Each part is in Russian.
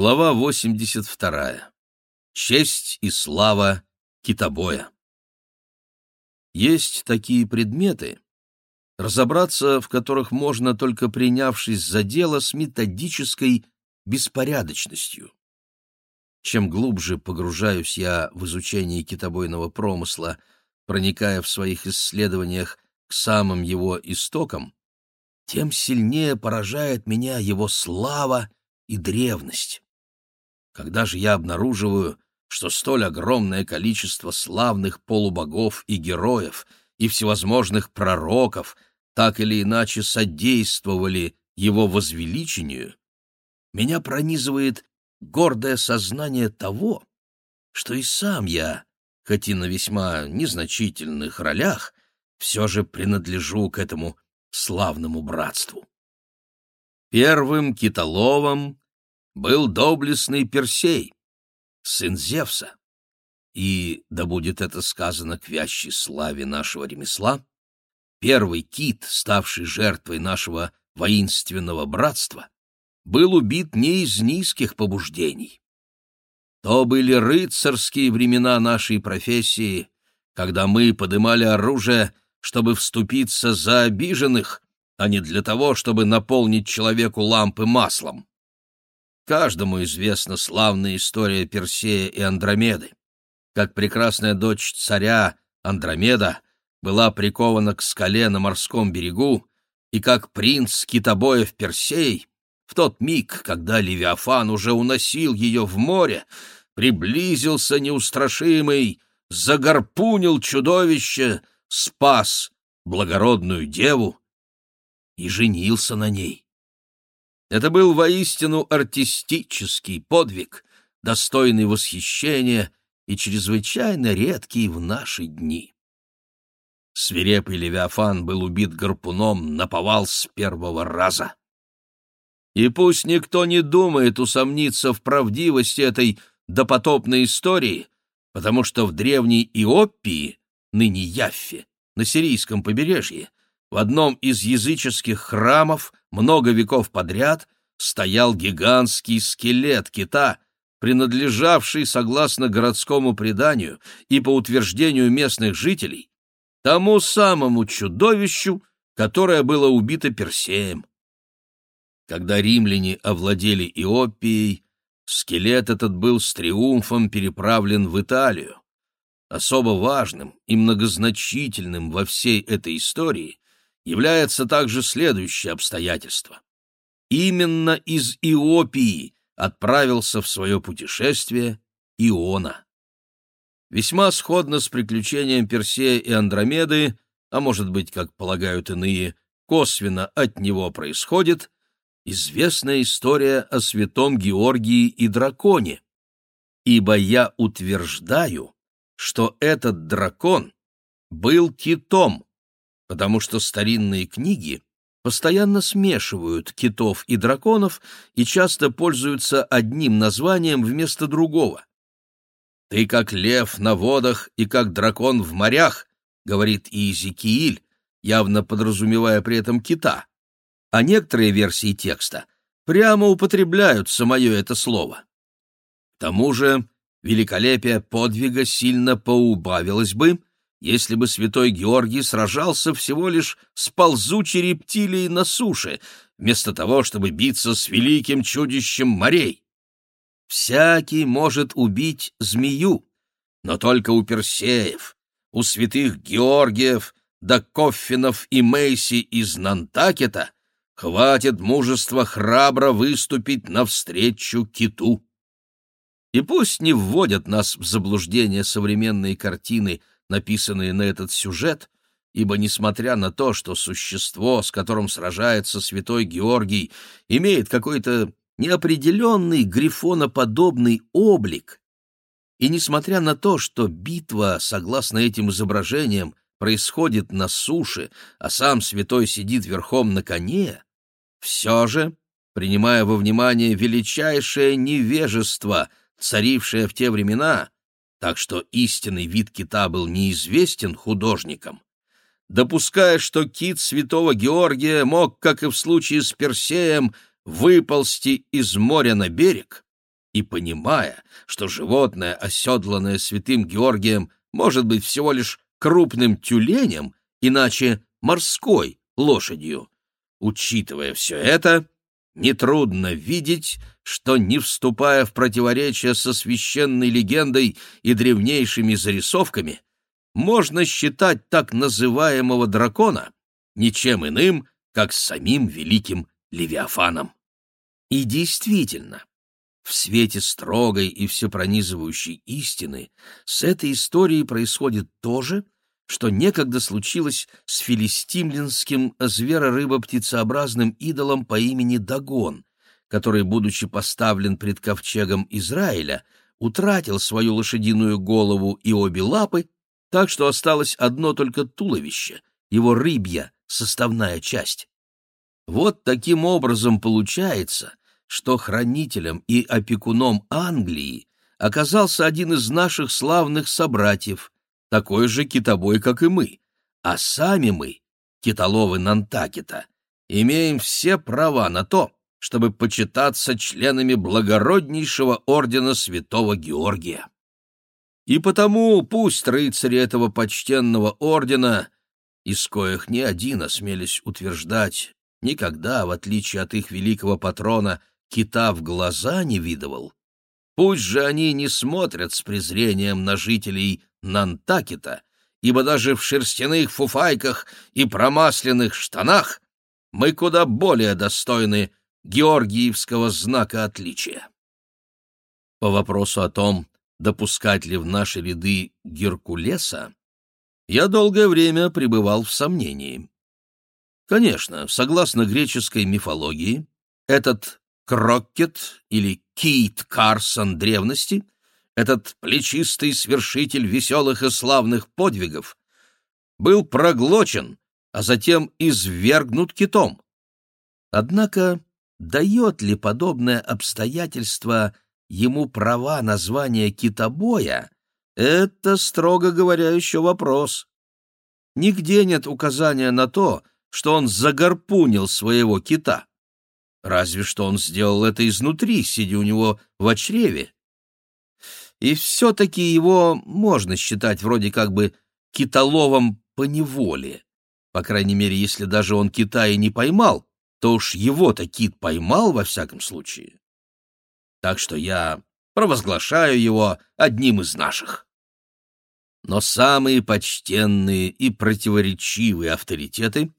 Глава 82. Честь и слава китобоя. Есть такие предметы, разобраться в которых можно только принявшись за дело с методической беспорядочностью. Чем глубже погружаюсь я в изучение китобойного промысла, проникая в своих исследованиях к самым его истокам, тем сильнее поражает меня его слава и древность. Когда же я обнаруживаю, что столь огромное количество славных полубогов и героев и всевозможных пророков так или иначе содействовали его возвеличению, меня пронизывает гордое сознание того, что и сам я, хоть и на весьма незначительных ролях, все же принадлежу к этому славному братству. Первым китоловом был доблестный Персей, сын Зевса. И, да будет это сказано к вящей славе нашего ремесла, первый кит, ставший жертвой нашего воинственного братства, был убит не из низких побуждений. То были рыцарские времена нашей профессии, когда мы подымали оружие, чтобы вступиться за обиженных, а не для того, чтобы наполнить человеку лампы маслом. Каждому известна славная история Персея и Андромеды. Как прекрасная дочь царя Андромеда была прикована к скале на морском берегу, и как принц китобоев Персей в тот миг, когда Левиафан уже уносил ее в море, приблизился неустрашимый, загорпунил чудовище, спас благородную деву и женился на ней. Это был воистину артистический подвиг, достойный восхищения и чрезвычайно редкий в наши дни. Свирепый Левиафан был убит гарпуном на повал с первого раза. И пусть никто не думает усомниться в правдивости этой допотопной истории, потому что в древней Иоппии, ныне Яффе, на сирийском побережье, в одном из языческих храмов много веков подряд стоял гигантский скелет кита, принадлежавший, согласно городскому преданию и по утверждению местных жителей, тому самому чудовищу, которое было убито Персеем. Когда римляне овладели Иопией, скелет этот был с триумфом переправлен в Италию. Особо важным и многозначительным во всей этой истории является также следующее обстоятельство. Именно из Иопии отправился в свое путешествие Иона. Весьма сходно с приключением Персея и Андромеды, а может быть, как полагают иные, косвенно от него происходит известная история о святом Георгии и драконе. Ибо я утверждаю, что этот дракон был китом, потому что старинные книги постоянно смешивают китов и драконов и часто пользуются одним названием вместо другого. «Ты как лев на водах и как дракон в морях», — говорит Иезекииль, явно подразумевая при этом кита. А некоторые версии текста прямо употребляют самое это слово. К тому же великолепие подвига сильно поубавилось бы, если бы святой Георгий сражался всего лишь с ползучей рептилией на суше, вместо того, чтобы биться с великим чудищем морей. Всякий может убить змею, но только у Персеев, у святых Георгиев, да Коффинов и Мейси из Нантакета хватит мужества храбро выступить навстречу киту. И пусть не вводят нас в заблуждение современные картины — написанные на этот сюжет, ибо, несмотря на то, что существо, с которым сражается святой Георгий, имеет какой-то неопределенный грифоноподобный облик, и несмотря на то, что битва, согласно этим изображениям, происходит на суше, а сам святой сидит верхом на коне, все же, принимая во внимание величайшее невежество, царившее в те времена, так что истинный вид кита был неизвестен художникам, допуская, что кит святого Георгия мог, как и в случае с Персеем, выползти из моря на берег, И понимая, что животное, оседланное святым Георгием, может быть всего лишь крупным тюленем, иначе морской лошадью, учитывая все это, нетрудно видеть, что, не вступая в противоречие со священной легендой и древнейшими зарисовками, можно считать так называемого дракона ничем иным, как самим великим Левиафаном. И действительно, в свете строгой и всепронизывающей истины с этой историей происходит то же, что некогда случилось с филистимлинским зверо-рыбо-птицеобразным идолом по имени Дагон, который, будучи поставлен пред ковчегом Израиля, утратил свою лошадиную голову и обе лапы, так что осталось одно только туловище, его рыбья, составная часть. Вот таким образом получается, что хранителем и опекуном Англии оказался один из наших славных собратьев, такой же китобой, как и мы, а сами мы, китоловы Нантакита, имеем все права на то, чтобы почитаться членами благороднейшего ордена святого Георгия. И потому пусть рыцари этого почтенного ордена, из коих ни один осмелись утверждать, никогда, в отличие от их великого патрона, кита в глаза не видывал, пусть же они не смотрят с презрением на жителей Нантакита, ибо даже в шерстяных фуфайках и промасленных штанах мы куда более достойны георгиевского знака отличия. По вопросу о том, допускать ли в наши ряды Геркулеса, я долгое время пребывал в сомнении. Конечно, согласно греческой мифологии, этот Кроккет или Кит Карсон древности — этот плечистый свершитель веселых и славных подвигов, был проглочен, а затем извергнут китом. Однако дает ли подобное обстоятельство ему права на звание китобоя, это, строго говоря, еще вопрос. Нигде нет указания на то, что он загорпунил своего кита. Разве что он сделал это изнутри, сидя у него в чреве и все-таки его можно считать вроде как бы китоловом по неволе. По крайней мере, если даже он кита и не поймал, то уж его-то кит поймал во всяком случае. Так что я провозглашаю его одним из наших. Но самые почтенные и противоречивые авторитеты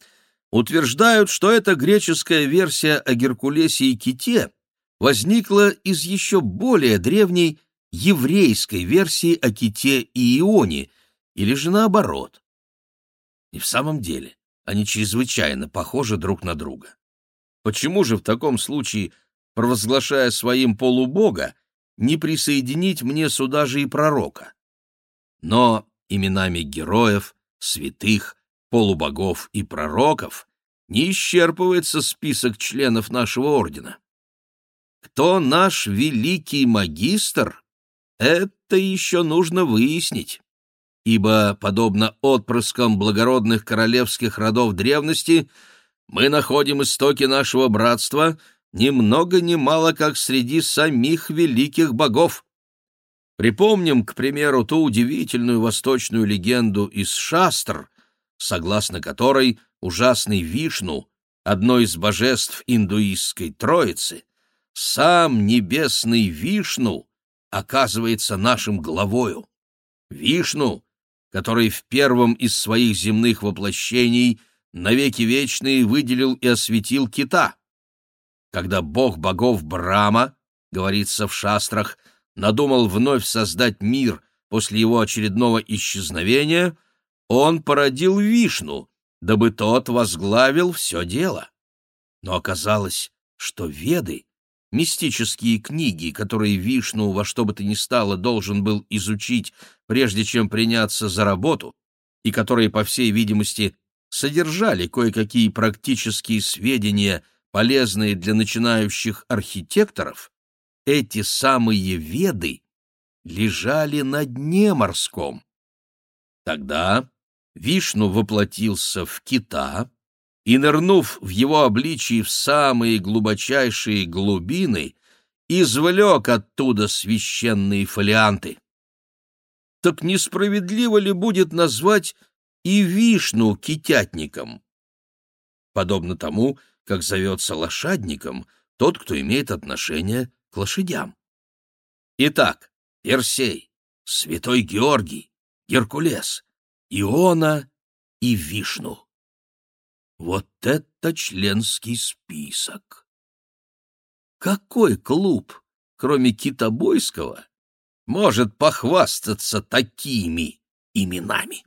утверждают, что эта греческая версия о Геркулесе и ките возникла из еще более древней еврейской версии о Ките и Ионе, или же наоборот. И в самом деле они чрезвычайно похожи друг на друга. Почему же в таком случае, провозглашая своим полубога, не присоединить мне сюда же и пророка? Но именами героев, святых, полубогов и пророков не исчерпывается список членов нашего ордена. Кто наш великий магистр, это еще нужно выяснить, ибо, подобно отпрыскам благородных королевских родов древности, мы находим истоки нашего братства ни много ни мало как среди самих великих богов. Припомним, к примеру, ту удивительную восточную легенду из Шастр, согласно которой ужасный Вишну, одно из божеств индуистской троицы, сам небесный Вишну оказывается нашим главою. Вишну, который в первом из своих земных воплощений навеки вечные выделил и осветил кита. Когда бог богов Брама, говорится в шастрах, надумал вновь создать мир после его очередного исчезновения, он породил Вишну, дабы тот возглавил все дело. Но оказалось, что Веды мистические книги, которые Вишну во что бы то ни стало должен был изучить, прежде чем приняться за работу, и которые, по всей видимости, содержали кое-какие практические сведения, полезные для начинающих архитекторов, эти самые веды лежали на дне морском. Тогда Вишну воплотился в кита, и, нырнув в его обличии в самые глубочайшие глубины, извлек оттуда священные фолианты. Так несправедливо ли будет назвать и Вишну китятником? Подобно тому, как зовется лошадником тот, кто имеет отношение к лошадям. Итак, Персей, Святой Георгий, Геркулес, Иона и Вишну. Вот это членский список! Какой клуб, кроме китобойского, может похвастаться такими именами?